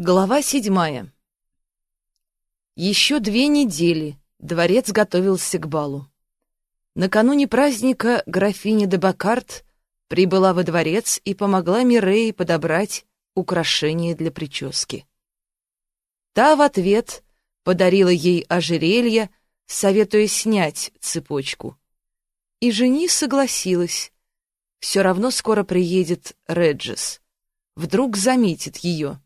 Глава седьмая. Еще две недели дворец готовился к балу. Накануне праздника графиня де Бакарт прибыла во дворец и помогла Мирее подобрать украшения для прически. Та в ответ подарила ей ожерелье, советуя снять цепочку. И жени согласилась. Все равно скоро приедет Реджис. Вдруг заметит ее.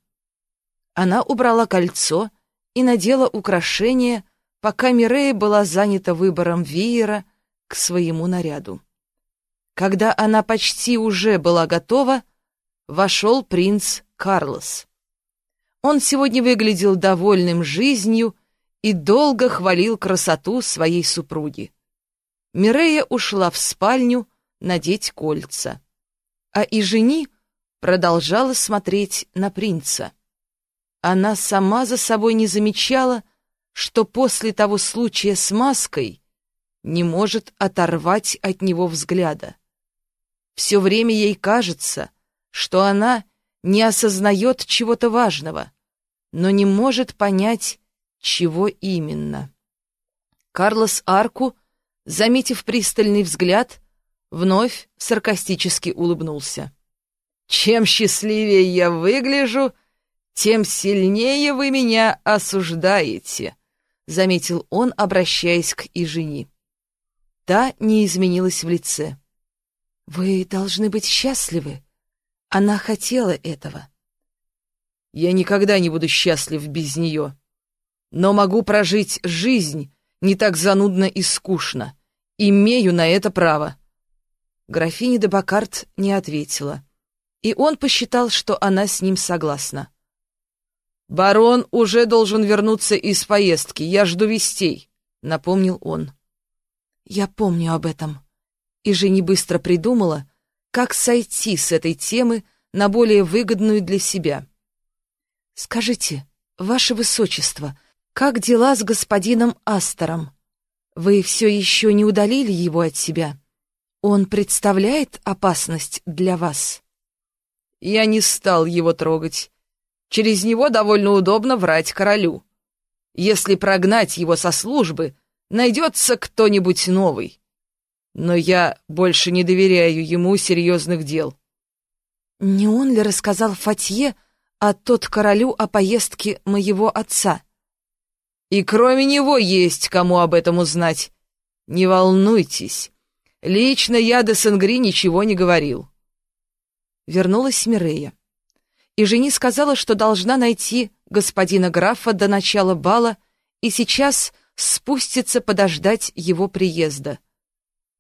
Она убрала кольцо и надела украшение, пока Мирея была занята выбором веера к своему наряду. Когда она почти уже была готова, вошел принц Карлос. Он сегодня выглядел довольным жизнью и долго хвалил красоту своей супруги. Мирея ушла в спальню надеть кольца, а и жени продолжала смотреть на принца. Она сама за собой не замечала, что после того случая с маской не может оторвать от него взгляда. Все время ей кажется, что она не осознает чего-то важного, но не может понять, чего именно. Карлос Арку, заметив пристальный взгляд, вновь саркастически улыбнулся. «Чем счастливее я выгляжу, тем сильнее вы меня осуждаете», — заметил он, обращаясь к Ижени. Та не изменилась в лице. «Вы должны быть счастливы. Она хотела этого». «Я никогда не буду счастлив без нее. Но могу прожить жизнь не так занудно и скучно. Имею на это право». Графиня де Бакарт не ответила, и он посчитал, что она с ним согласна. «Барон уже должен вернуться из поездки, я жду вестей», — напомнил он. «Я помню об этом». И Жени быстро придумала, как сойти с этой темы на более выгодную для себя. «Скажите, ваше высочество, как дела с господином Астером? Вы все еще не удалили его от себя? Он представляет опасность для вас?» «Я не стал его трогать. Через него довольно удобно врать королю. Если прогнать его со службы, найдется кто-нибудь новый. Но я больше не доверяю ему серьезных дел. Не он ли рассказал Фатье, а тот королю о поездке моего отца? И кроме него есть кому об этом узнать. Не волнуйтесь. Лично я до Сенгри ничего не говорил. Вернулась Мирея и жени сказала, что должна найти господина графа до начала бала и сейчас спустится подождать его приезда.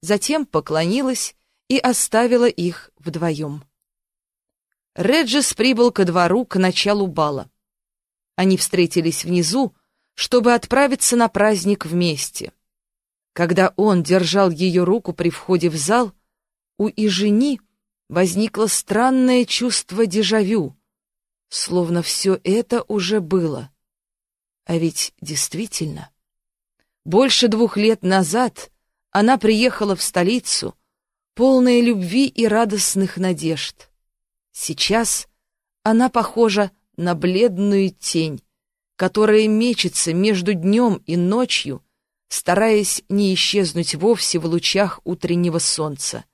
Затем поклонилась и оставила их вдвоем. Реджис прибыл ко двору к началу бала. Они встретились внизу, чтобы отправиться на праздник вместе. Когда он держал ее руку при входе в зал, у Ижени возникло странное чувство дежавю — словно все это уже было. А ведь действительно, больше двух лет назад она приехала в столицу, полная любви и радостных надежд. Сейчас она похожа на бледную тень, которая мечется между днем и ночью, стараясь не исчезнуть вовсе в лучах утреннего солнца.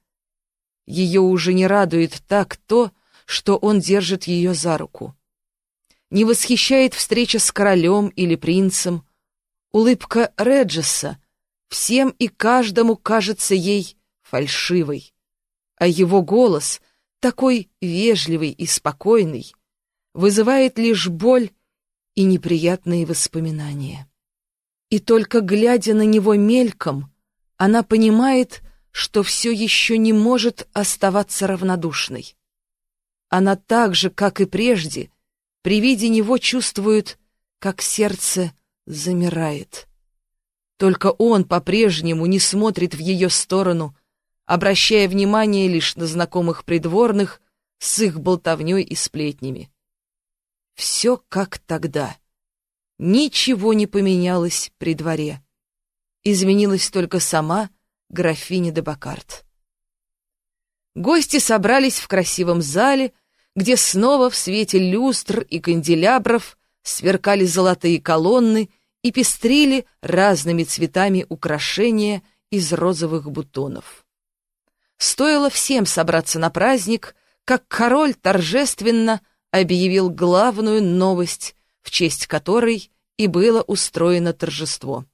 Ее уже не радует так то, что он держит ее за руку. Не восхищает встреча с королем или принцем. Улыбка Реджеса всем и каждому кажется ей фальшивой, а его голос, такой вежливый и спокойный, вызывает лишь боль и неприятные воспоминания. И только глядя на него мельком, она понимает, что все еще не может оставаться равнодушной. Она так же, как и прежде, при виде него чувствует, как сердце замирает. Только он по-прежнему не смотрит в ее сторону, обращая внимание лишь на знакомых придворных с их болтовней и сплетнями. Все как тогда. Ничего не поменялось при дворе. Изменилась только сама графиня де Бакарт. Гости собрались в красивом зале, где снова в свете люстр и канделябров сверкали золотые колонны и пестрили разными цветами украшения из розовых бутонов. Стоило всем собраться на праздник, как король торжественно объявил главную новость, в честь которой и было устроено торжество.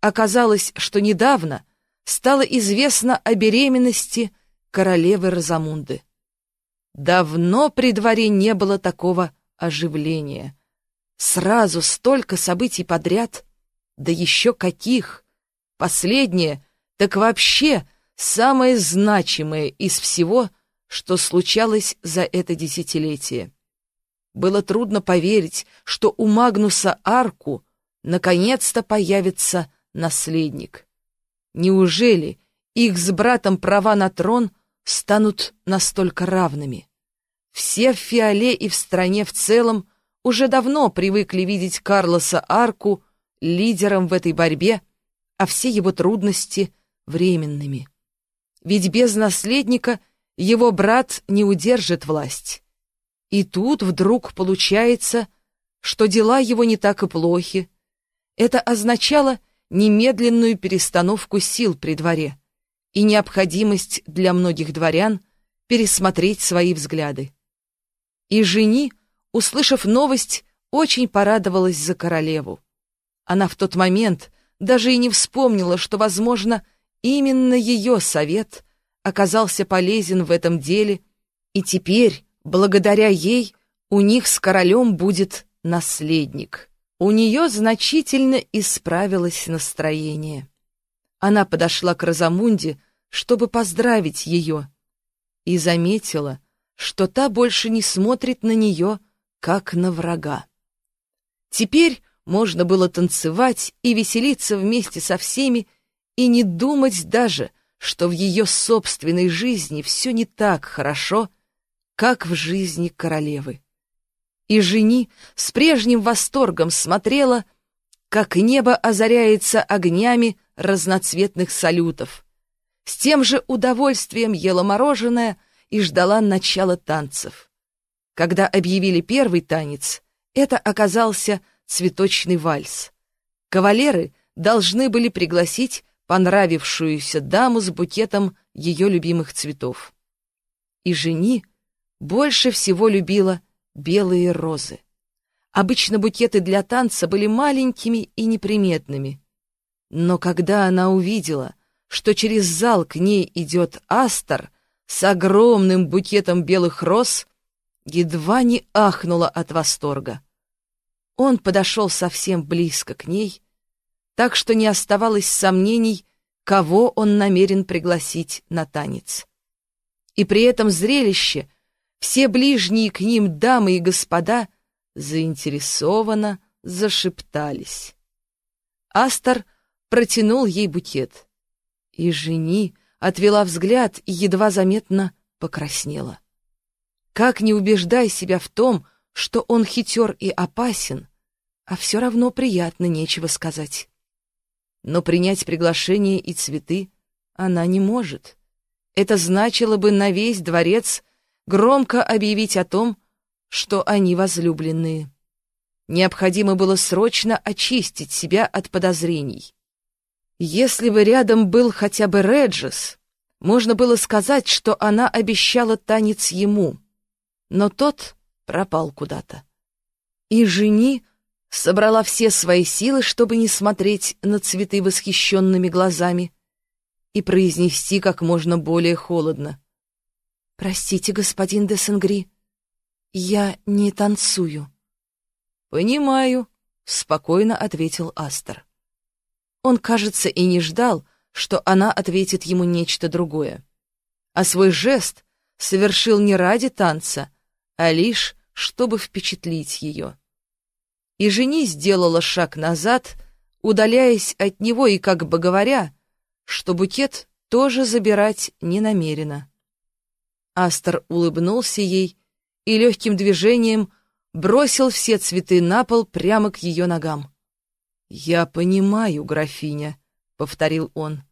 Оказалось, что недавно стало известно о беременности королевы Розамунды. Давно при дворе не было такого оживления. Сразу столько событий подряд, да еще каких! Последнее, так вообще самое значимое из всего, что случалось за это десятилетие. Было трудно поверить, что у Магнуса Арку наконец-то появится наследник. Неужели их с братом права на трон станут настолько равными? Все в Фиоле и в стране в целом уже давно привыкли видеть Карлоса Арку лидером в этой борьбе, а все его трудности — временными. Ведь без наследника его брат не удержит власть. И тут вдруг получается, что дела его не так и плохи. Это означало немедленную перестановку сил при дворе и необходимость для многих дворян пересмотреть свои взгляды. И жени, услышав новость, очень порадовалась за королеву. Она в тот момент даже и не вспомнила, что, возможно, именно ее совет оказался полезен в этом деле, и теперь Благодаря ей у них с королем будет наследник. У нее значительно исправилось настроение. Она подошла к Розамунде, чтобы поздравить ее, и заметила, что та больше не смотрит на нее, как на врага. Теперь можно было танцевать и веселиться вместе со всеми, и не думать даже, что в ее собственной жизни все не так хорошо, как в жизни королевы. И жени с прежним восторгом смотрела, как небо озаряется огнями разноцветных салютов. С тем же удовольствием ела мороженое и ждала начала танцев. Когда объявили первый танец, это оказался цветочный вальс. Кавалеры должны были пригласить понравившуюся даму с букетом ее любимых цветов. И жени больше всего любила белые розы. Обычно букеты для танца были маленькими и неприметными. Но когда она увидела, что через зал к ней идет Астер с огромным букетом белых роз, едва не ахнула от восторга. Он подошел совсем близко к ней, так что не оставалось сомнений, кого он намерен пригласить на танец. И при этом зрелище — все ближние к ним дамы и господа заинтересованно зашептались. Астер протянул ей букет, и жени отвела взгляд и едва заметно покраснела. Как не убеждай себя в том, что он хитер и опасен, а все равно приятно нечего сказать. Но принять приглашение и цветы она не может. Это значило бы на весь дворец громко объявить о том, что они возлюбленные. Необходимо было срочно очистить себя от подозрений. Если бы рядом был хотя бы Реджис, можно было сказать, что она обещала танец ему, но тот пропал куда-то. И жени собрала все свои силы, чтобы не смотреть на цветы восхищенными глазами и произнести как можно более холодно. «Простите, господин де Сенгри, я не танцую». «Понимаю», — спокойно ответил Астер. Он, кажется, и не ждал, что она ответит ему нечто другое. А свой жест совершил не ради танца, а лишь, чтобы впечатлить ее. И жени сделала шаг назад, удаляясь от него и как бы говоря, что букет тоже забирать не намерена. Астер улыбнулся ей и легким движением бросил все цветы на пол прямо к ее ногам. «Я понимаю, графиня», — повторил он.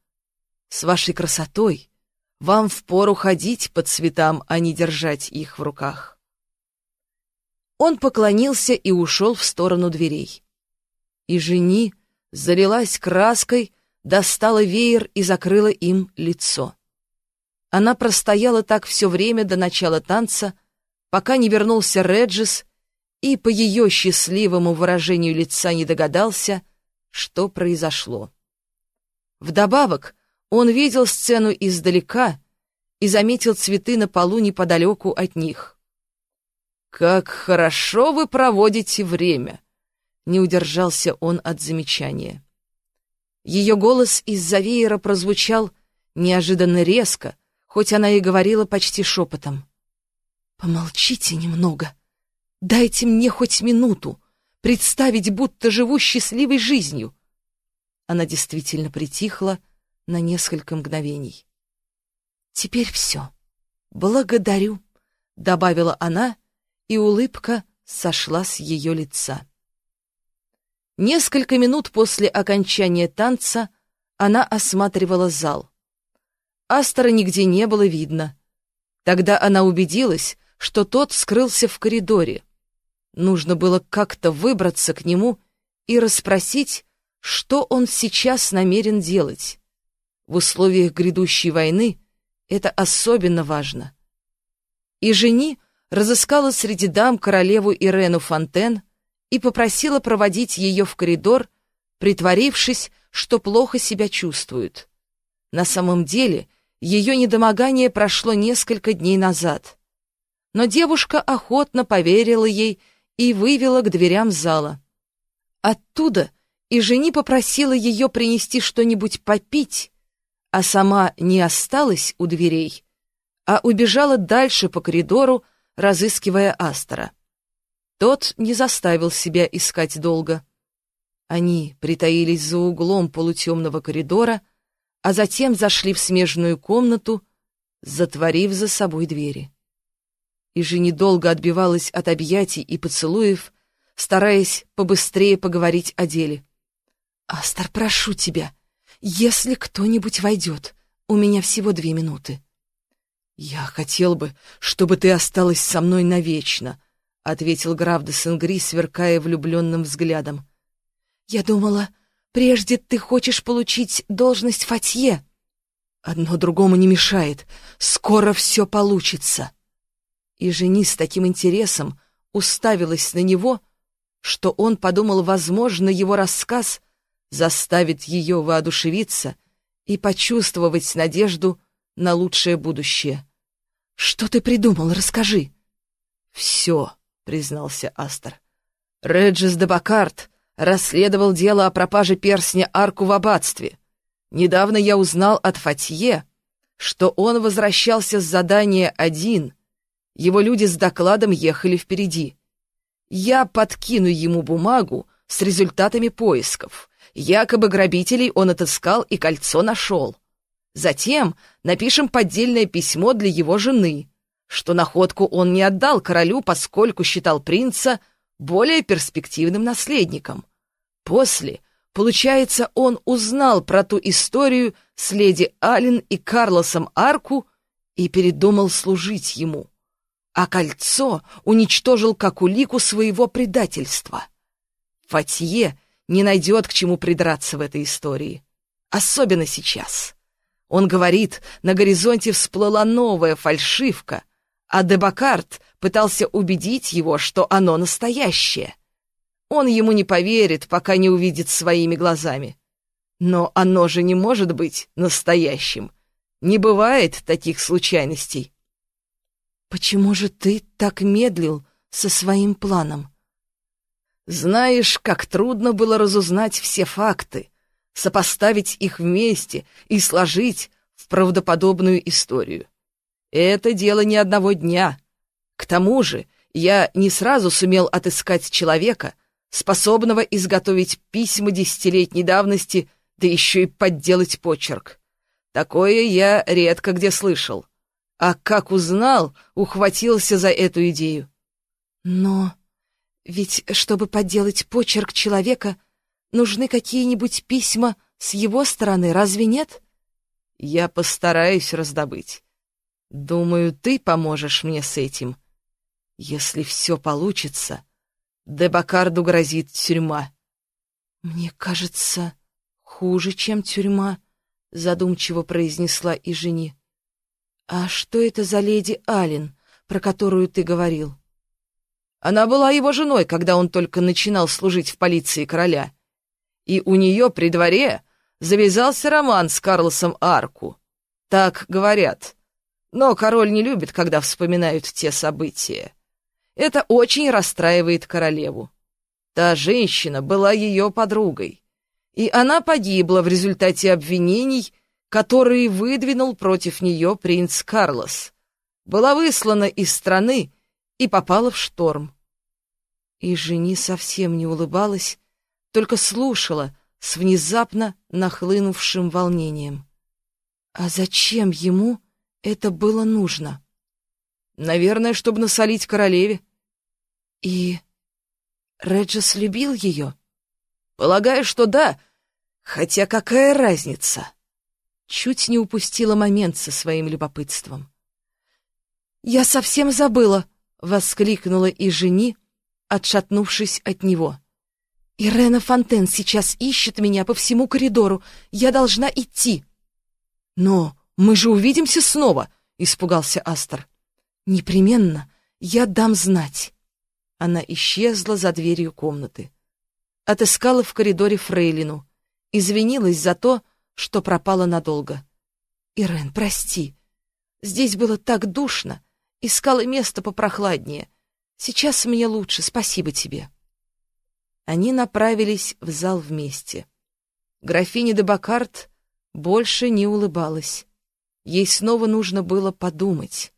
«С вашей красотой вам впору ходить по цветам, а не держать их в руках». Он поклонился и ушел в сторону дверей. И жени залилась краской, достала веер и закрыла им лицо. Она простояла так все время до начала танца, пока не вернулся Реджис и по ее счастливому выражению лица не догадался, что произошло. Вдобавок он видел сцену издалека и заметил цветы на полу неподалеку от них. «Как хорошо вы проводите время!» — не удержался он от замечания. Ее голос из-за веера прозвучал неожиданно резко, хоть она и говорила почти шепотом. «Помолчите немного. Дайте мне хоть минуту представить, будто живу счастливой жизнью». Она действительно притихла на несколько мгновений. «Теперь все. Благодарю», — добавила она, и улыбка сошла с ее лица. Несколько минут после окончания танца она осматривала зал. Астора нигде не было видно. Тогда она убедилась, что тот скрылся в коридоре. Нужно было как-то выбраться к нему и расспросить, что он сейчас намерен делать. В условиях грядущей войны это особенно важно. И жени разыскала среди дам королеву Ирену Фонтен, и попросила проводить ее в коридор, притворившись, что плохо себя чувствует. На самом деле ее недомогание прошло несколько дней назад. Но девушка охотно поверила ей и вывела к дверям зала. Оттуда и жени попросила ее принести что-нибудь попить, а сама не осталась у дверей, а убежала дальше по коридору, разыскивая Астора. Тот не заставил себя искать долго. Они притаились за углом полутемного коридора, а затем зашли в смежную комнату, затворив за собой двери. И же недолго отбивалась от объятий и поцелуев, стараясь побыстрее поговорить о деле. «Астар, прошу тебя, если кто-нибудь войдет, у меня всего две минуты». «Я хотел бы, чтобы ты осталась со мной навечно», — ответил граф де Сенгри, сверкая влюбленным взглядом. «Я думала, прежде ты хочешь получить должность фатье». «Одно другому не мешает. Скоро все получится». И жени с таким интересом уставилась на него, что он подумал, возможно, его рассказ заставит ее воодушевиться и почувствовать надежду на лучшее будущее. «Что ты придумал? Расскажи». «Все», признался Астер. Реджис де Бакарт расследовал дело о пропаже перстня Арку в аббатстве. Недавно я узнал от Фатье, что он возвращался с задания один. Его люди с докладом ехали впереди. Я подкину ему бумагу с результатами поисков. Якобы грабителей он отыскал и кольцо нашел. Затем напишем поддельное письмо для его жены, что находку он не отдал королю, поскольку считал принца более перспективным наследником. После, получается, он узнал про ту историю с леди Аллен и Карлосом Арку и передумал служить ему. А кольцо уничтожил как улику своего предательства. Фатье не найдет к чему придраться в этой истории. Особенно сейчас. Он говорит, на горизонте всплыла новая фальшивка, а Дебакарт пытался убедить его, что оно настоящее. Он ему не поверит, пока не увидит своими глазами. Но оно же не может быть настоящим. Не бывает таких случайностей. Почему же ты так медлил со своим планом? Знаешь, как трудно было разузнать все факты, сопоставить их вместе и сложить в правдоподобную историю. Это дело не одного дня. К тому же я не сразу сумел отыскать человека, способного изготовить письма десятилетней давности, да еще и подделать почерк. Такое я редко где слышал. А как узнал, ухватился за эту идею. Но ведь, чтобы подделать почерк человека, нужны какие-нибудь письма с его стороны, разве нет? Я постараюсь раздобыть. Думаю, ты поможешь мне с этим. Если все получится, Дебакарду грозит тюрьма. «Мне кажется, хуже, чем тюрьма», — задумчиво произнесла и жени. «А что это за леди Аллен, про которую ты говорил?» Она была его женой, когда он только начинал служить в полиции короля. И у нее при дворе завязался роман с Карлосом Арку. Так говорят. Но король не любит, когда вспоминают те события. Это очень расстраивает королеву. Та женщина была ее подругой, и она погибла в результате обвинений, которые выдвинул против нее принц Карлос. Была выслана из страны и попала в шторм. И жени совсем не улыбалась, только слушала с внезапно нахлынувшим волнением. А зачем ему это было нужно? Наверное, чтобы насолить королеве. И Реджес любил ее? Полагаю, что да, хотя какая разница? Чуть не упустила момент со своим любопытством. «Я совсем забыла!» — воскликнула и жени, отшатнувшись от него. «Ирена Фонтен сейчас ищет меня по всему коридору. Я должна идти!» «Но мы же увидимся снова!» — испугался Астер. «Непременно. Я дам знать». Она исчезла за дверью комнаты. Отыскала в коридоре Фрейлину. Извинилась за то, что пропала надолго. «Ирен, прости. Здесь было так душно. Искала место попрохладнее. Сейчас мне лучше, спасибо тебе». Они направились в зал вместе. Графиня де Бакарт больше не улыбалась. Ей снова нужно было подумать.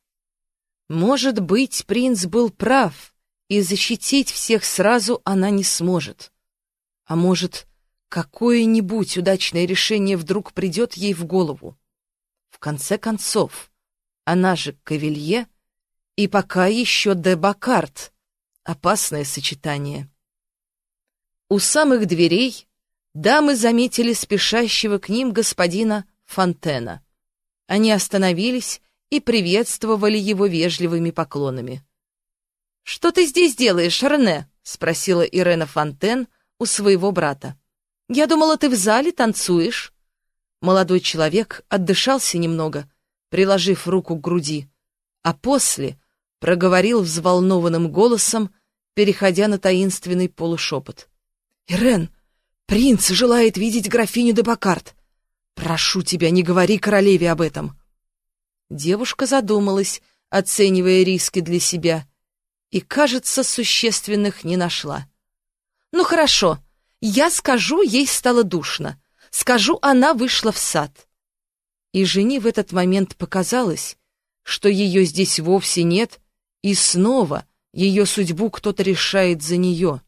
Может быть, принц был прав, и защитить всех сразу она не сможет. А может, какое-нибудь удачное решение вдруг придет ей в голову. В конце концов, она же Кавилье, и пока еще де Бакарт. Опасное сочетание. У самых дверей дамы заметили спешащего к ним господина Фонтена. Они остановились и приветствовали его вежливыми поклонами. «Что ты здесь делаешь, Рене?» — спросила Ирена Фонтен у своего брата. «Я думала, ты в зале танцуешь». Молодой человек отдышался немного, приложив руку к груди, а после проговорил взволнованным голосом, переходя на таинственный полушепот. «Ирен, принц желает видеть графиню де Бакарт. Прошу тебя, не говори королеве об этом». Девушка задумалась, оценивая риски для себя, и, кажется, существенных не нашла. «Ну хорошо, я скажу, ей стало душно. Скажу, она вышла в сад». И жени в этот момент показалось, что ее здесь вовсе нет, и снова ее судьбу кто-то решает за нее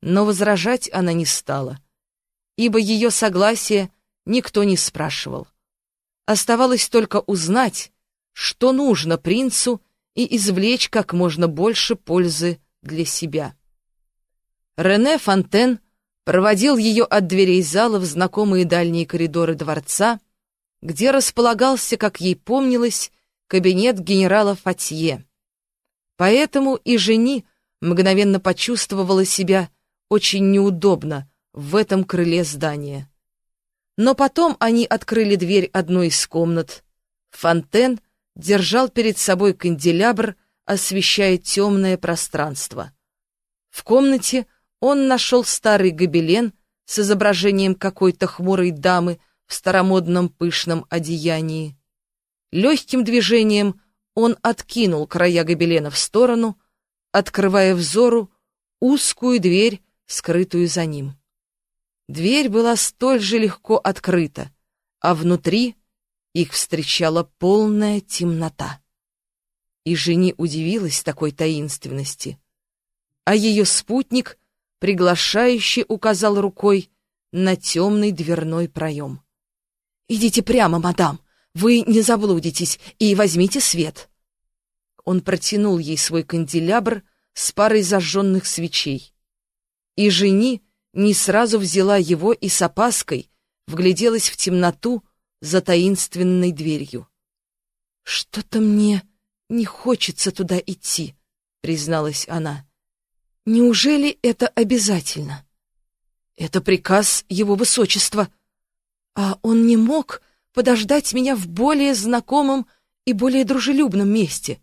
но возражать она не стала, ибо ее согласие никто не спрашивал. Оставалось только узнать, что нужно принцу, и извлечь как можно больше пользы для себя. Рене Фонтен проводил ее от дверей зала в знакомые дальние коридоры дворца, где располагался, как ей помнилось, кабинет генерала Фатье. Поэтому и жени мгновенно почувствовала себя очень неудобно в этом крыле здания. Но потом они открыли дверь одной из комнат. Фонтен держал перед собой канделябр, освещая темное пространство. В комнате он нашел старый гобелен с изображением какой-то хмурой дамы в старомодном пышном одеянии. Легким движением он откинул края гобелена в сторону, открывая взору узкую дверь скрытую за ним. Дверь была столь же легко открыта, а внутри их встречала полная темнота. И жени удивилась такой таинственности, а ее спутник приглашающе указал рукой на темный дверной проем. «Идите прямо, мадам, вы не заблудитесь, и возьмите свет». Он протянул ей свой канделябр с парой зажженных свечей и жени не сразу взяла его и с опаской вгляделась в темноту за таинственной дверью. «Что-то мне не хочется туда идти», — призналась она. «Неужели это обязательно?» «Это приказ его высочества. А он не мог подождать меня в более знакомом и более дружелюбном месте.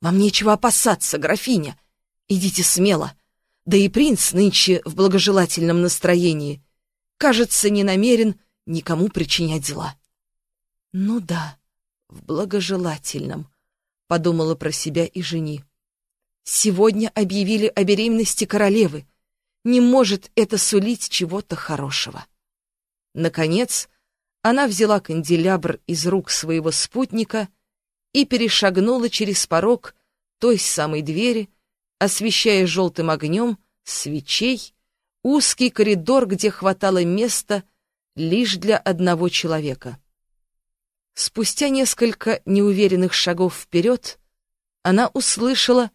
Вам нечего опасаться, графиня. Идите смело. Да и принц нынче в благожелательном настроении. Кажется, не намерен никому причинять зла. Ну да, в благожелательном, подумала про себя и жени. Сегодня объявили о беременности королевы. Не может это сулить чего-то хорошего. Наконец, она взяла канделябр из рук своего спутника и перешагнула через порог той самой двери, освещая желтым огнем свечей узкий коридор, где хватало места лишь для одного человека. Спустя несколько неуверенных шагов вперед она услышала,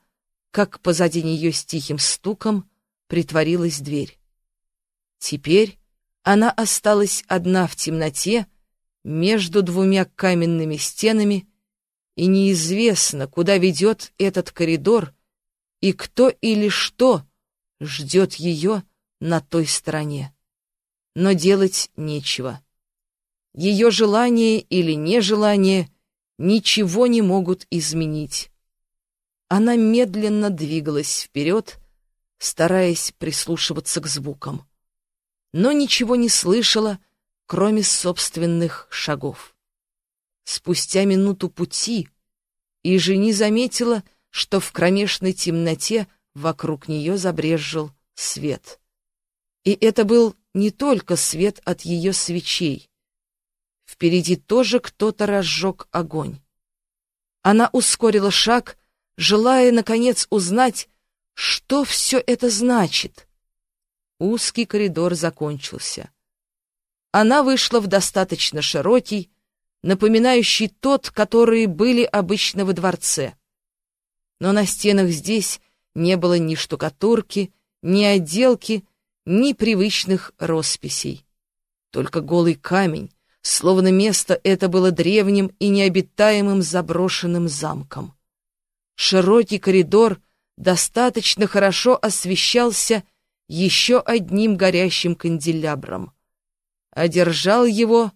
как позади нее с тихим стуком притворилась дверь. Теперь она осталась одна в темноте между двумя каменными стенами, и неизвестно, куда ведет этот коридор и кто или что ждет ее на той стороне. Но делать нечего. Ее желание или нежелание ничего не могут изменить. Она медленно двигалась вперед, стараясь прислушиваться к звукам. Но ничего не слышала, кроме собственных шагов. Спустя минуту пути и жени заметила, что в кромешной темноте вокруг нее забрезжил свет. И это был не только свет от ее свечей. Впереди тоже кто-то разжег огонь. Она ускорила шаг, желая, наконец, узнать, что все это значит. Узкий коридор закончился. Она вышла в достаточно широкий, напоминающий тот, которые были обычно во дворце. Но на стенах здесь не было ни штукатурки, ни отделки, ни привычных росписей. Только голый камень, словно место это было древним и необитаемым заброшенным замком. Широкий коридор достаточно хорошо освещался еще одним горящим канделябром. Одержал его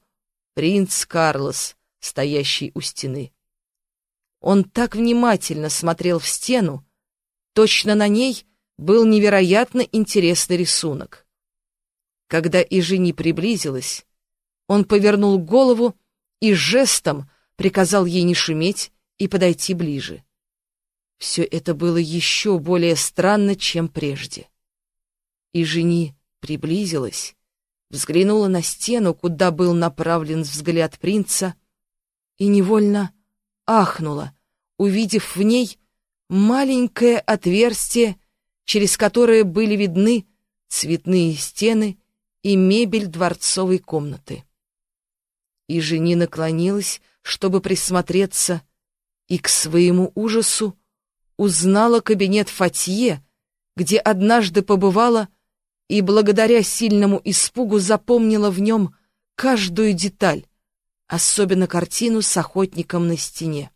принц Карлос, стоящий у стены. Он так внимательно смотрел в стену, точно на ней был невероятно интересный рисунок. Когда Ижини приблизилась, он повернул голову и жестом приказал ей не шуметь и подойти ближе. Все это было еще более странно, чем прежде. Ижини приблизилась, взглянула на стену, куда был направлен взгляд принца, и невольно ахнула, увидев в ней маленькое отверстие через которые были видны цветные стены и мебель дворцовой комнаты. И жени наклонилась, чтобы присмотреться, и к своему ужасу узнала кабинет Фатье, где однажды побывала и благодаря сильному испугу запомнила в нем каждую деталь, особенно картину с охотником на стене.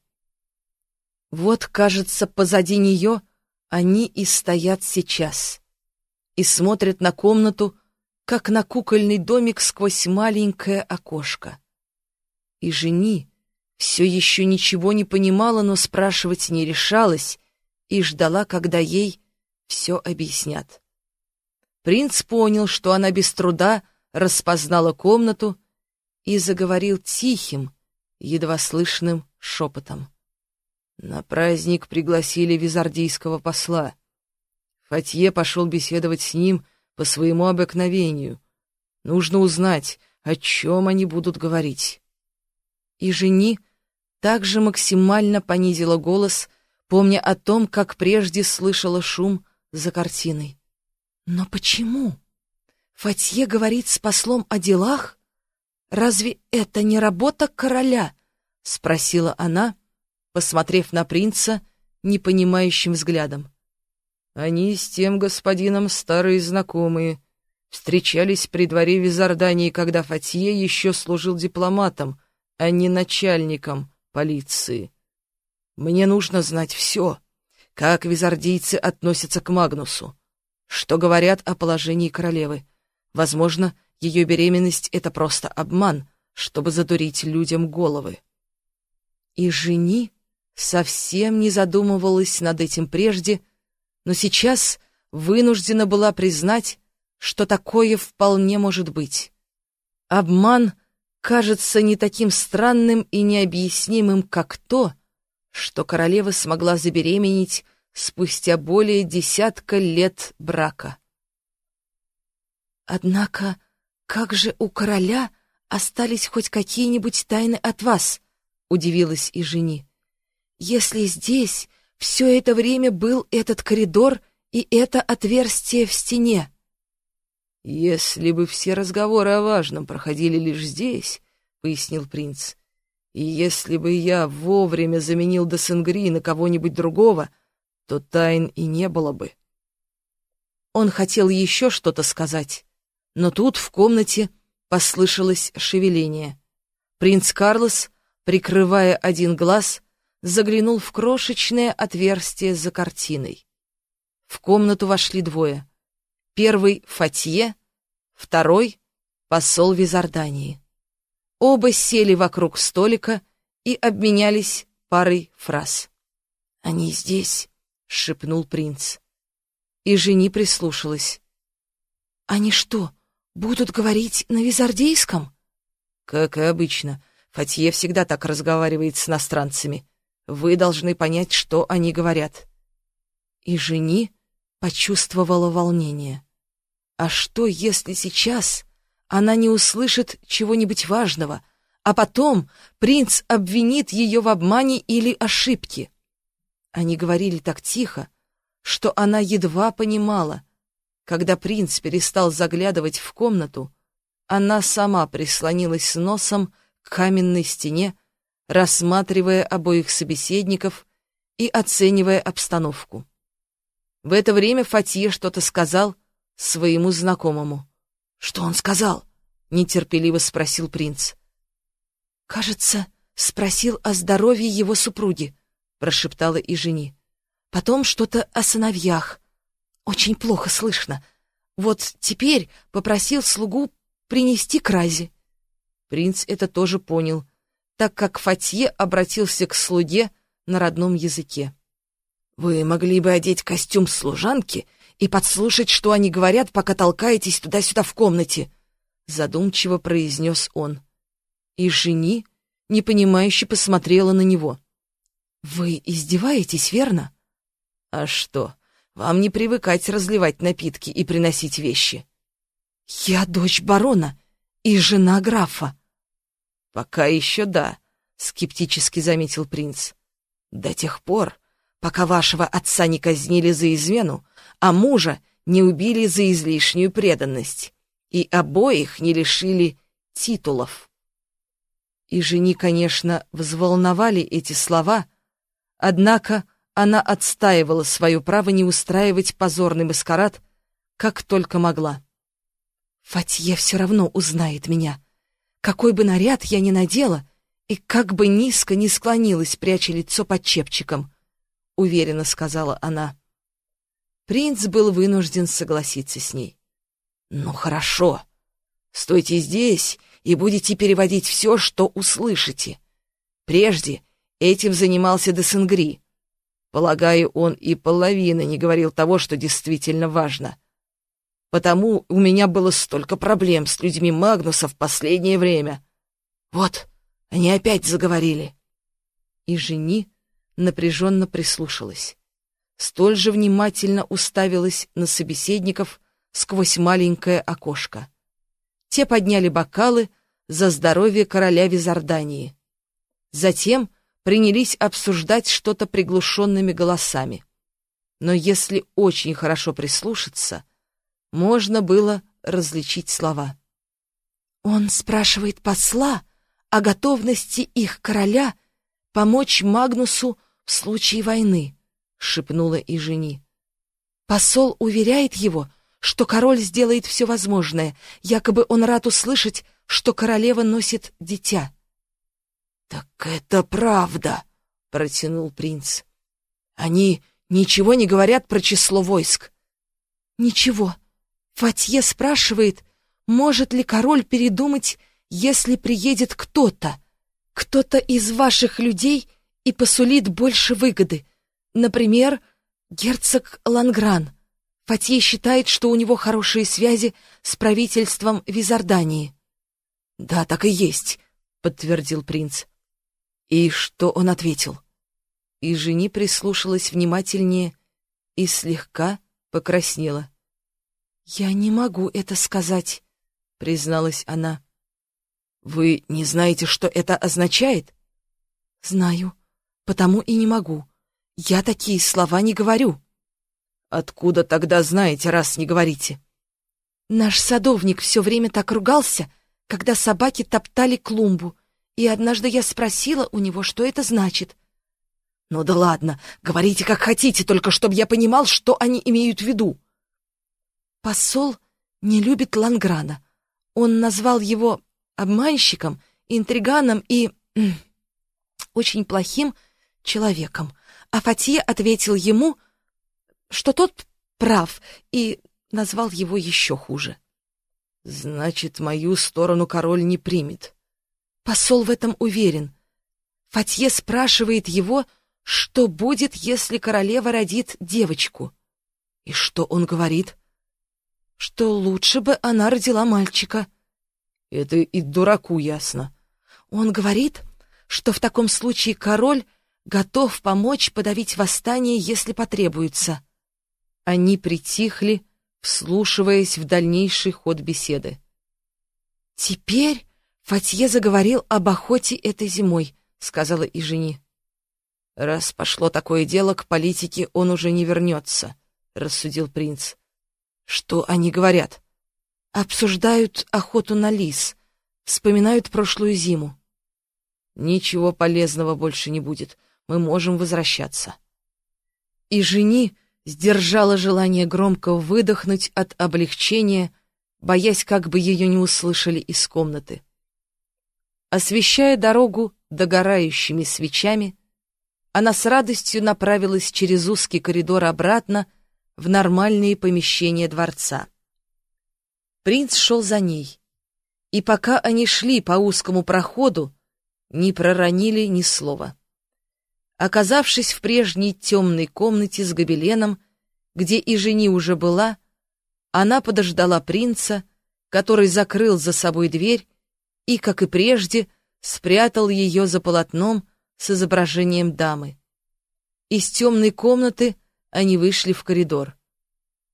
Вот, кажется, позади нее — они и стоят сейчас. И смотрят на комнату, как на кукольный домик сквозь маленькое окошко. И жени все еще ничего не понимала, но спрашивать не решалась и ждала, когда ей все объяснят. Принц понял, что она без труда распознала комнату и заговорил тихим, едва слышным шепотом. На праздник пригласили визардийского посла. Фатье пошел беседовать с ним по своему обыкновению. Нужно узнать, о чем они будут говорить. И жени также максимально понизила голос, помня о том, как прежде слышала шум за картиной. Но почему? Фатье говорит с послом о делах? Разве это не работа короля? — спросила она, посмотрев на принца непонимающим взглядом. Они с тем господином старые знакомые, встречались при дворе Визардании, когда Фатье еще служил дипломатом, а не начальником полиции. Мне нужно знать все. как визардийцы относятся к Магнусу, что говорят о положении королевы. Возможно, ее беременность — это просто обман, чтобы задурить людям головы. И жени совсем не задумывалась над этим прежде, но сейчас вынуждена была признать, что такое вполне может быть. Обман кажется не таким странным и необъяснимым, как то, что королева смогла забеременеть спустя более десятка лет брака. Однако, как же у короля остались хоть какие-нибудь тайны от вас? Удивилась и жени. Если здесь все это время был этот коридор и это отверстие в стене. «Если бы все разговоры о важном проходили лишь здесь», — пояснил принц, «и если бы я вовремя заменил Десенгри на кого-нибудь другого, то тайн и не было бы». Он хотел еще что-то сказать, но тут в комнате послышалось шевеление. Принц Карлос, прикрывая один глаз, заглянул в крошечное отверстие за картиной. В комнату вошли двое — Первый — Фатье, второй — посол Визардании. Оба сели вокруг столика и обменялись парой фраз. «Они здесь», — шепнул принц. И жени прислушалась. «Они что, будут говорить на визардейском?» «Как и обычно. Фатье всегда так разговаривает с иностранцами. Вы должны понять, что они говорят». И жени почувствовала волнение. А что, если сейчас она не услышит чего-нибудь важного, а потом принц обвинит ее в обмане или ошибке? Они говорили так тихо, что она едва понимала. Когда принц перестал заглядывать в комнату, она сама прислонилась носом к каменной стене, рассматривая обоих собеседников и оценивая обстановку. В это время Фатье что-то сказал — своему знакомому. «Что он сказал?» — нетерпеливо спросил принц. «Кажется, спросил о здоровье его супруги», — прошептала и жени. «Потом что-то о сыновьях. Очень плохо слышно. Вот теперь попросил слугу принести крази». Принц это тоже понял, так как Фатье обратился к слуге на родном языке. «Вы могли бы одеть костюм служанки и подслушать, что они говорят, пока толкаетесь туда-сюда в комнате», — задумчиво произнес он. И жени, непонимающе, посмотрела на него. «Вы издеваетесь, верно?» «А что, вам не привыкать разливать напитки и приносить вещи?» «Я дочь барона и жена графа». «Пока еще да», — скептически заметил принц. «До тех пор, пока вашего отца не казнили за измену, а мужа не убили за излишнюю преданность, и обоих не лишили титулов. И жени, конечно, взволновали эти слова, однако она отстаивала свое право не устраивать позорный маскарад, как только могла. Фатье все равно узнает меня. Какой бы наряд я ни надела, и как бы низко ни склонилась, пряча лицо под чепчиком, — уверенно сказала она. Принц был вынужден согласиться с ней. «Ну хорошо. Стойте здесь и будете переводить все, что услышите. Прежде этим занимался Десенгри. Полагаю, он и половины не говорил того, что действительно важно. Потому у меня было столько проблем с людьми Магнуса в последнее время. Вот, они опять заговорили». И жени напряженно прислушалась столь же внимательно уставилась на собеседников сквозь маленькое окошко. Те подняли бокалы за здоровье короля Визардании. Затем принялись обсуждать что-то приглушенными голосами. Но если очень хорошо прислушаться, можно было различить слова. «Он спрашивает посла о готовности их короля помочь Магнусу в случае войны», — шепнула и жени. Посол уверяет его, что король сделает все возможное, якобы он рад услышать, что королева носит дитя. — Так это правда, — протянул принц. — Они ничего не говорят про число войск. Ничего. Фатье спрашивает, может ли король передумать, если приедет кто-то, кто-то из ваших людей и посулит больше выгоды. Например, герцог Лангран. Фатье считает, что у него хорошие связи с правительством Визардании. «Да, так и есть», — подтвердил принц. И что он ответил? И жени прислушалась внимательнее и слегка покраснела. «Я не могу это сказать», — призналась она. «Вы не знаете, что это означает?» «Знаю, потому и не могу. Я такие слова не говорю». «Откуда тогда знаете, раз не говорите?» «Наш садовник все время так ругался, когда собаки топтали клумбу, и однажды я спросила у него, что это значит». «Ну да ладно, говорите как хотите, только чтобы я понимал, что они имеют в виду». Посол не любит Ланграна. Он назвал его обманщиком, интриганом и... очень плохим человеком. А Фатье ответил ему, что тот прав, и назвал его еще хуже. «Значит, мою сторону король не примет». Посол в этом уверен. Фатье спрашивает его, что будет, если королева родит девочку. И что он говорит? что лучше бы она родила мальчика. Это и дураку ясно. Он говорит, что в таком случае король готов помочь подавить восстание, если потребуется. Они притихли, вслушиваясь в дальнейший ход беседы. «Теперь Фатье заговорил об охоте этой зимой», — сказала и жени. «Раз пошло такое дело, к политике он уже не вернется», — рассудил принц. Что они говорят? Обсуждают охоту на лис, вспоминают прошлую зиму. Ничего полезного больше не будет, мы можем возвращаться. И жени сдержала желание громко выдохнуть от облегчения, боясь, как бы ее не услышали из комнаты. Освещая дорогу догорающими свечами, она с радостью направилась через узкий коридор обратно в нормальные помещения дворца. Принц шел за ней, и пока они шли по узкому проходу, не проронили ни слова. Оказавшись в прежней темной комнате с гобеленом, где и жени уже была, она подождала принца, который закрыл за собой дверь и, как и прежде, спрятал ее за полотном с изображением дамы. Из темной комнаты они вышли в коридор.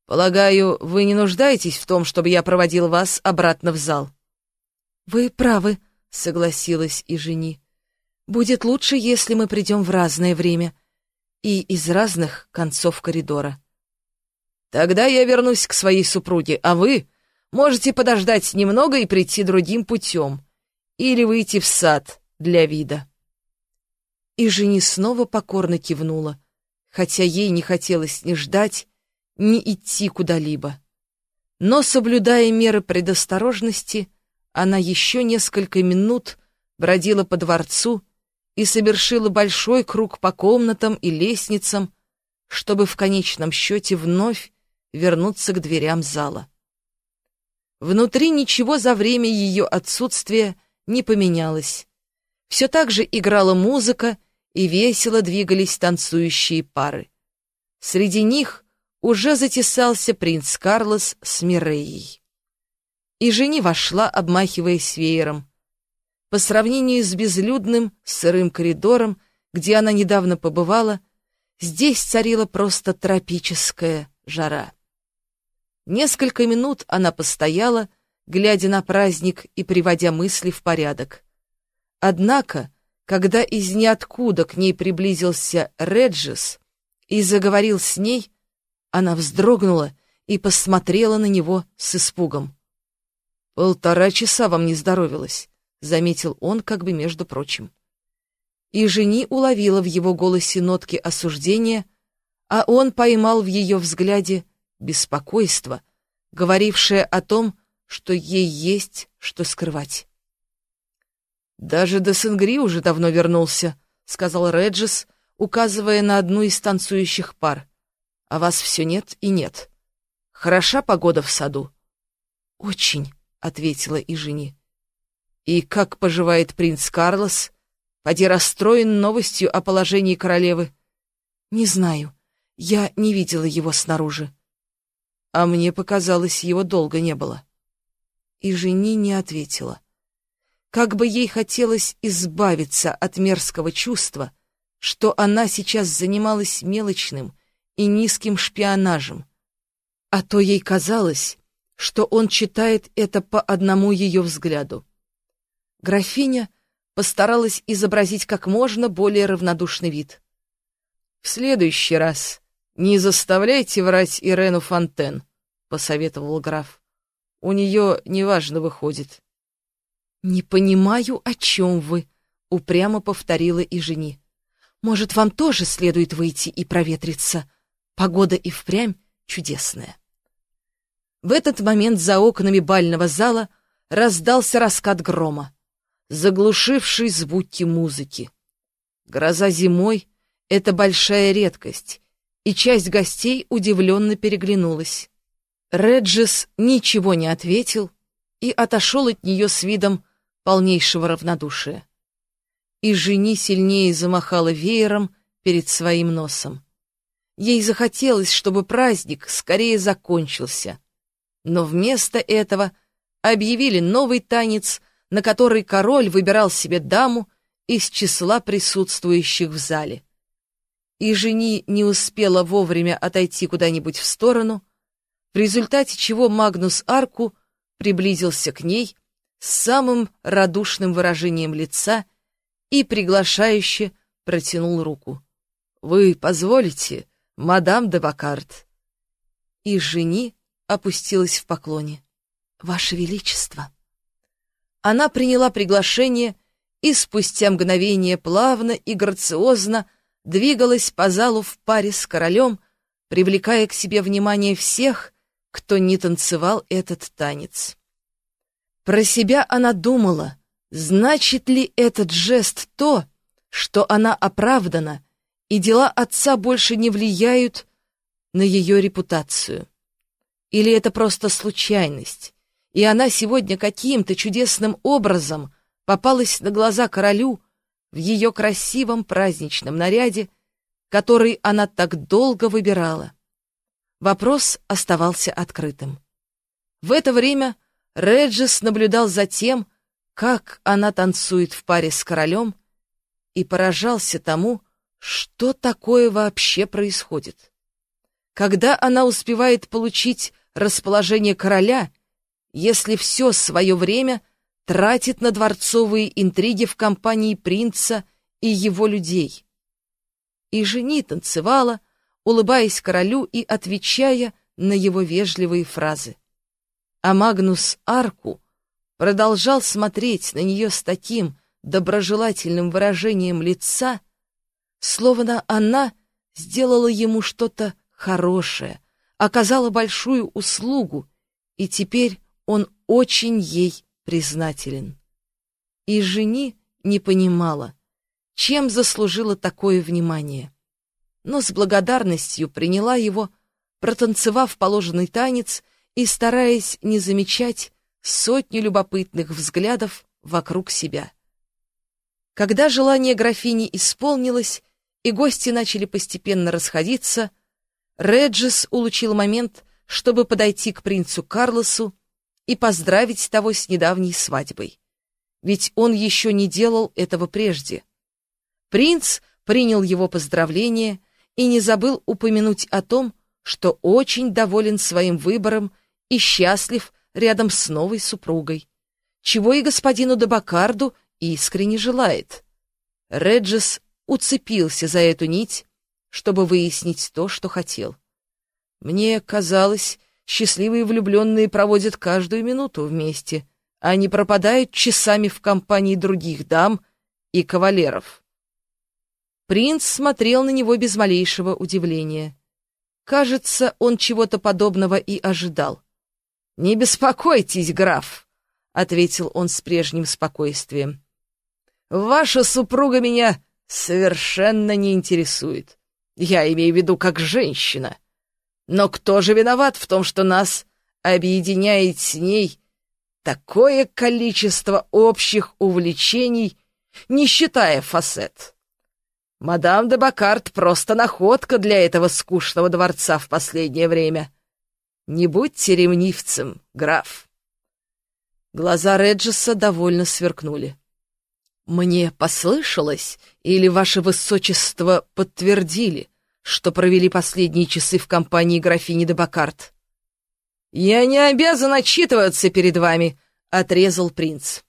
«Полагаю, вы не нуждаетесь в том, чтобы я проводил вас обратно в зал?» «Вы правы», — согласилась и жени. «Будет лучше, если мы придем в разное время и из разных концов коридора». «Тогда я вернусь к своей супруге, а вы можете подождать немного и прийти другим путем или выйти в сад для вида». И жени снова покорно кивнула, хотя ей не хотелось ни ждать, ни идти куда-либо. Но, соблюдая меры предосторожности, она еще несколько минут бродила по дворцу и совершила большой круг по комнатам и лестницам, чтобы в конечном счете вновь вернуться к дверям зала. Внутри ничего за время ее отсутствия не поменялось. Все так же играла музыка, и весело двигались танцующие пары. Среди них уже затесался принц Карлос с Мирейей. И жени вошла, обмахиваясь веером. По сравнению с безлюдным, сырым коридором, где она недавно побывала, здесь царила просто тропическая жара. Несколько минут она постояла, глядя на праздник и приводя мысли в порядок. Однако когда из ниоткуда к ней приблизился Реджис и заговорил с ней, она вздрогнула и посмотрела на него с испугом. «Полтора часа вам не здоровилось», — заметил он как бы между прочим. И жени уловила в его голосе нотки осуждения, а он поймал в ее взгляде беспокойство, говорившее о том, что ей есть что скрывать. «Даже до Сенгри уже давно вернулся», — сказал Реджис, указывая на одну из танцующих пар. «А вас все нет и нет. Хороша погода в саду?» «Очень», — ответила и жени. «И как поживает принц Карлос? Поди расстроен новостью о положении королевы?» «Не знаю. Я не видела его снаружи». «А мне показалось, его долго не было». И жени не ответила. Как бы ей хотелось избавиться от мерзкого чувства, что она сейчас занималась мелочным и низким шпионажем. А то ей казалось, что он читает это по одному ее взгляду. Графиня постаралась изобразить как можно более равнодушный вид. «В следующий раз не заставляйте врать Ирену Фонтен», — посоветовал граф. «У нее неважно выходит». «Не понимаю, о чем вы», — упрямо повторила и жени. «Может, вам тоже следует выйти и проветриться? Погода и впрямь чудесная». В этот момент за окнами бального зала раздался раскат грома, заглушивший звуки музыки. Гроза зимой — это большая редкость, и часть гостей удивленно переглянулась. Реджис ничего не ответил и отошел от нее с видом полнейшего равнодушия. И жени сильнее замахала веером перед своим носом. Ей захотелось, чтобы праздник скорее закончился. Но вместо этого объявили новый танец, на который король выбирал себе даму из числа присутствующих в зале. И жени не успела вовремя отойти куда-нибудь в сторону, в результате чего Магнус Арку приблизился к ней с самым радушным выражением лица и приглашающе протянул руку. «Вы позволите, мадам де Бакарт?» И жени опустилась в поклоне. «Ваше Величество!» Она приняла приглашение и спустя мгновение плавно и грациозно двигалась по залу в паре с королем, привлекая к себе внимание всех, кто не танцевал этот танец. Про себя она думала, значит ли этот жест то, что она оправдана, и дела отца больше не влияют на ее репутацию. Или это просто случайность, и она сегодня каким-то чудесным образом попалась на глаза королю в ее красивом праздничном наряде, который она так долго выбирала. Вопрос оставался открытым. В это время Реджис наблюдал за тем, как она танцует в паре с королем, и поражался тому, что такое вообще происходит. Когда она успевает получить расположение короля, если все свое время тратит на дворцовые интриги в компании принца и его людей. И жени танцевала, улыбаясь королю и отвечая на его вежливые фразы. А Магнус Арку продолжал смотреть на нее с таким доброжелательным выражением лица, словно она сделала ему что-то хорошее, оказала большую услугу, и теперь он очень ей признателен. И жени не понимала, чем заслужила такое внимание, но с благодарностью приняла его, протанцевав положенный танец и стараясь не замечать сотни любопытных взглядов вокруг себя. Когда желание графини исполнилось, и гости начали постепенно расходиться, Реджис улучил момент, чтобы подойти к принцу Карлосу и поздравить того с недавней свадьбой. Ведь он еще не делал этого прежде. Принц принял его поздравление и не забыл упомянуть о том, что очень доволен своим выбором и счастлив рядом с новой супругой, чего и господину Дебакарду искренне желает. Реджес уцепился за эту нить, чтобы выяснить то, что хотел. Мне казалось, счастливые влюбленные проводят каждую минуту вместе, а не пропадают часами в компании других дам и кавалеров. Принц смотрел на него без малейшего удивления. Кажется, он чего-то подобного и ожидал. «Не беспокойтесь, граф», — ответил он с прежним спокойствием. «Ваша супруга меня совершенно не интересует. Я имею в виду как женщина. Но кто же виноват в том, что нас объединяет с ней такое количество общих увлечений, не считая фасет? Мадам де Бакарт просто находка для этого скучного дворца в последнее время. Не будьте ревнивцем, граф. Глаза Реджеса довольно сверкнули. «Мне послышалось, или ваше высочество подтвердили, что провели последние часы в компании графини де Бакарт?» «Я не обязан отчитываться перед вами», — отрезал принц.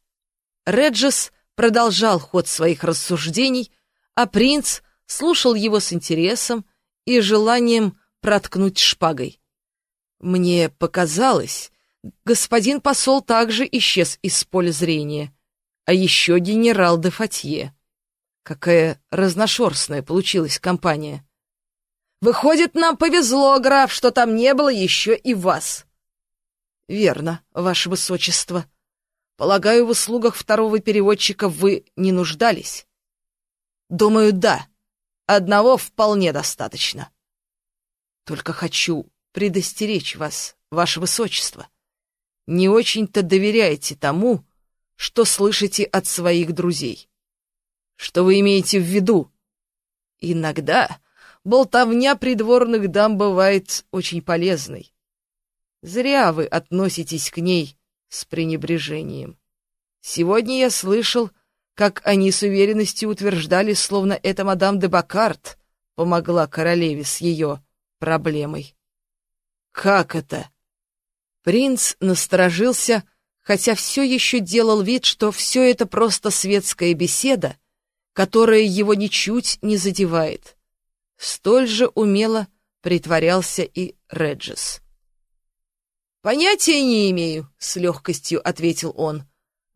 Реджес продолжал ход своих рассуждений, а принц слушал его с интересом и желанием проткнуть шпагой. «Мне показалось, господин посол также исчез из поля зрения, а еще генерал де Фатье. Какая разношерстная получилась компания. Выходит, нам повезло, граф, что там не было еще и вас. Верно, ваше высочество. Полагаю, в услугах второго переводчика вы не нуждались? Думаю, да. Одного вполне достаточно. Только хочу предостеречь вас, ваше высочество не очень-то доверяете тому, что слышите от своих друзей. Что вы имеете в виду? Иногда болтовня придворных дам бывает очень полезной. Зря вы относитесь к ней с пренебрежением. Сегодня я слышал, как они с уверенностью утверждали, словно эта мадам де Бакарт помогла королеве с ее проблемой. Как это? Принц насторожился, хотя все еще делал вид, что все это просто светская беседа, которая его ничуть не задевает. Столь же умело притворялся и Реджес. «Понятия не имею», — с легкостью ответил он.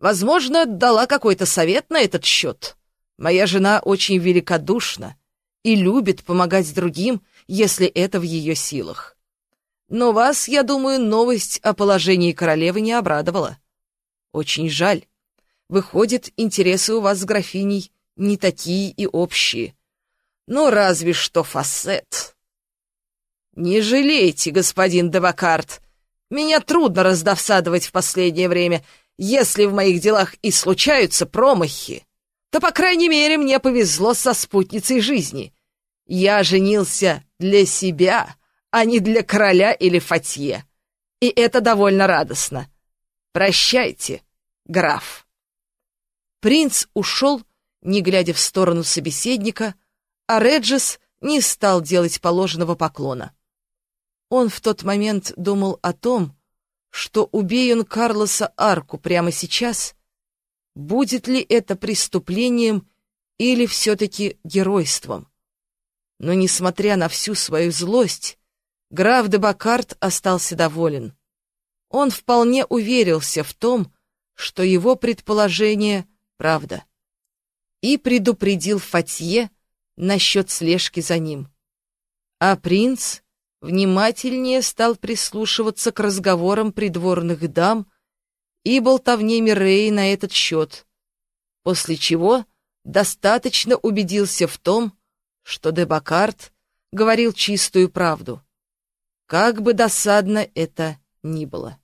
«Возможно, дала какой-то совет на этот счет. Моя жена очень великодушна и любит помогать другим, если это в ее силах. Но вас, я думаю, новость о положении королевы не обрадовала. Очень жаль. Выходит, интересы у вас с графиней не такие и общие. Ну, разве что фасет. Не жалейте, господин Девакарт. Меня трудно раздосадовать в последнее время. Если в моих делах и случаются промахи, то, по крайней мере, мне повезло со спутницей жизни. Я женился для себя, а не для короля или фатье. И это довольно радостно. Прощайте, граф. Принц ушел, не глядя в сторону собеседника, а Реджес не стал делать положенного поклона. Он в тот момент думал о том, что убей он Карлоса Арку прямо сейчас, будет ли это преступлением или все-таки геройством. Но, несмотря на всю свою злость, Граф де Бакарт остался доволен. Он вполне уверился в том, что его предположение — правда. И предупредил Фатье насчет слежки за ним. А принц внимательнее стал прислушиваться к разговорам придворных дам и болтовне Мирей на этот счет, после чего достаточно убедился в том, что де Бакарт говорил чистую правду как бы досадно это ни было.